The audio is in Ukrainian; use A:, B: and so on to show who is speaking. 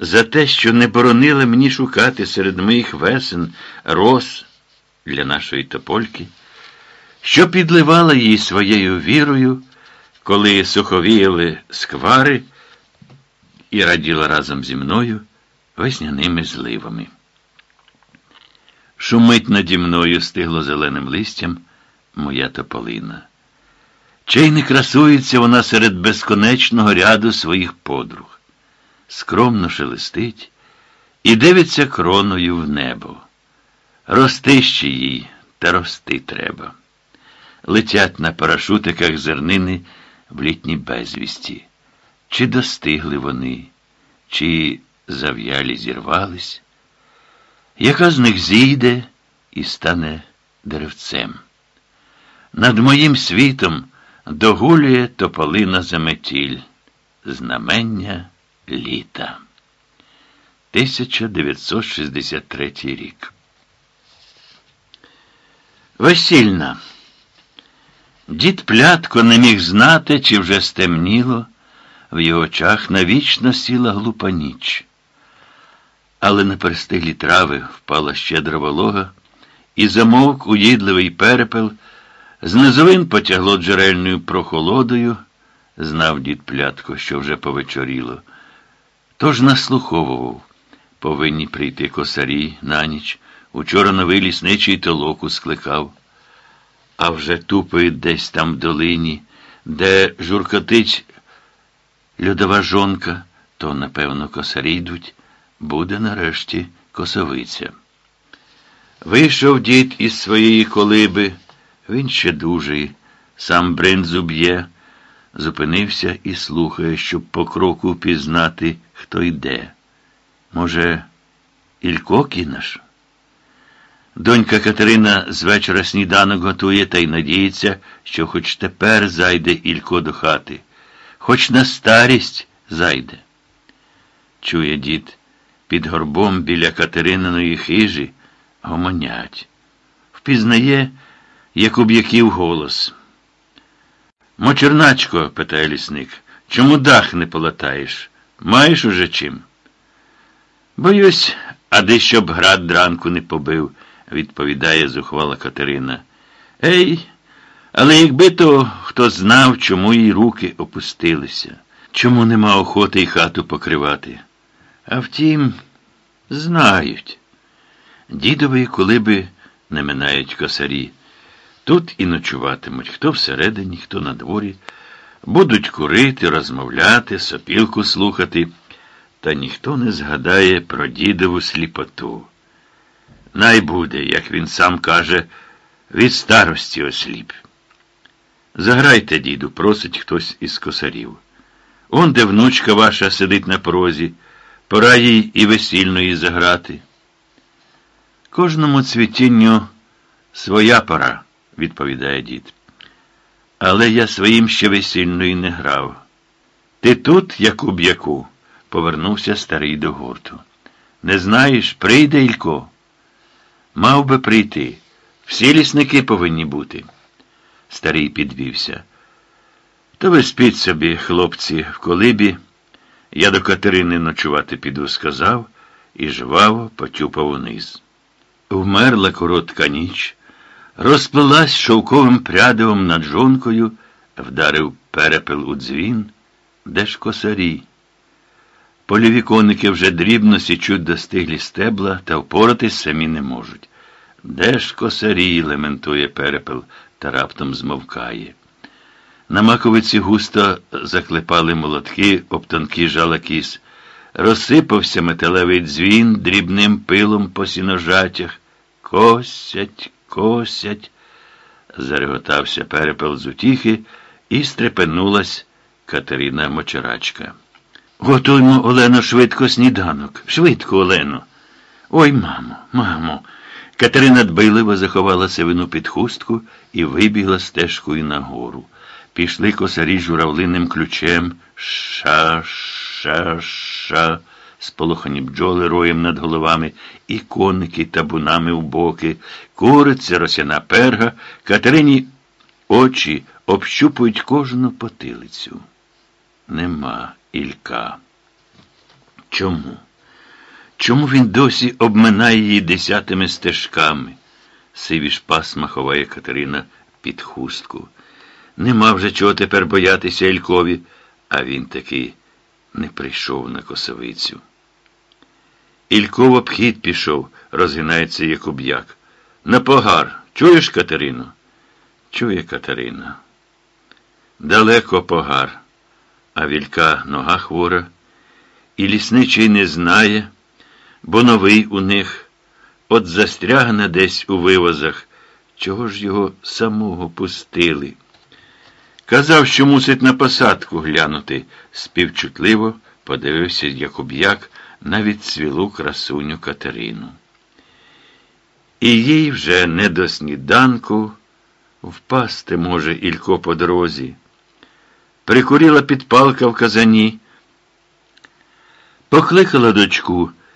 A: за те, що не боронили мені шукати серед моїх весен рос для нашої топольки, що підливала їй своєю вірою, коли суховіяли сквари і раділа разом зі мною весняними зливами. Шумить наді мною стигло зеленим листям моя тополина. Чей не красується вона серед безконечного ряду своїх подруг, скромно шелестить і дивиться кроною в небо. Рости ще їй, та рости треба. Летять на парашутиках зернини в літній безвісті. Чи достигли вони, чи зав'ялі зірвались? Яка з них зійде і стане деревцем? Над моїм світом догулює тополина заметіль, знамення літа. 1963 рік. Весільна. Дід плятко не міг знати, чи вже стемніло, в його очах навічно сіла глупа ніч. Але на перестиглі трави впала щедра волога, і замовк уїдливий перепел. З низовин потягло джерельною прохолодою, знав дід плятко, що вже повечоріло. Тож наслуховував. Повинні прийти косарі на ніч. Учора новий лісничий толоку скликав. А вже тупають десь там в долині, де журкотить льодова жонка, то, напевно, косарі йдуть, буде нарешті косовиця. Вийшов дід із своєї колиби. Він ще дужий, сам бринзу б'є, зупинився і слухає, щоб по кроку пізнати, хто йде. Може, Ілько кінаш? Донька Катерина з вечора сніданок готує та й надіється, що хоч тепер зайде Ілько до хати, хоч на старість зайде. Чує дід, під горбом біля Катерининої хижі гомонять. Впізнає, як об'яків голос. Мочерначко, питає лісник, чому дах не полатаєш? Маєш уже чим? Боюсь, а де щоб град дранку не побив, відповідає зухвала Катерина. Ей, але якби то хто знав, чому їй руки опустилися, чому нема охоти й хату покривати. А втім, знають. Дідові колиби не минають косарі. Тут і ночуватимуть, хто всередині, хто на дворі. Будуть курити, розмовляти, сопілку слухати, та ніхто не згадає про дідову сліпоту. Най буде, як він сам каже, від старості осліп. Заграйте, діду, просить хтось із косарів. Он, де внучка ваша сидить на порозі, пора їй і весільної заграти. Кожному цвітінню своя пора відповідає дід. Але я своїм ще весільної не грав. Ти тут, як у б'яку, повернувся старий до гурту. Не знаєш, прийде Ілько. Мав би прийти. Всі лісники повинні бути. Старий підвівся. То ви спіть собі, хлопці, в колибі. Я до Катерини ночувати піду, сказав і жваво потюпав униз. Вмерла коротка ніч. Розплилась шовковим прядивом над жонкою, вдарив перепел у дзвін, де ж косарі. Польові коники вже дрібно січуть достиглі стебла та впоратись самі не можуть. Де ж косарі? лементує перепел та раптом змовкає. На маковиці густо заклепали молотки об тонкі жала кіс. Розсипався металевий дзвін дрібним пилом по сіножатях. Косять, косять, зареготався перепел з утіхи і стрепенулась Катерина Мочерачка. Готуймо, Олено, швидко сніданок. Швидко, Олено. Ой, мамо, мамо. Катерина дбайливо заховала сивину під хустку і вибігла стежкою нагору. Пішли косарі журавлиним ключем. Ша, ша, ша сполохані бджоли роєм над головами, і коники табунами в боки, куриця, росяна перга, Катерині очі общупують кожну потилицю. Нема Ілька. Чому? Чому він досі обминає її десятими стежками? Сиві ж пасма ховає Катерина під хустку. Нема вже чого тепер боятися Ількові, а він таки не прийшов на косовицю. Ілько в обхід пішов, розгинається Якуб'як. На погар. Чуєш, Катерину? Чує Катерина. Далеко погар, а вілька нога хвора, і лісничий не знає, бо новий у них, от застрягне десь у вивозах, чого ж його самого пустили. Казав, що мусить на посадку глянути, співчутливо подивився Якуб'як на свілу красуню Катерину. І їй вже не до сніданку впасти може Ілько по дорозі. Прикуріла підпалка в казані, покликала дочку.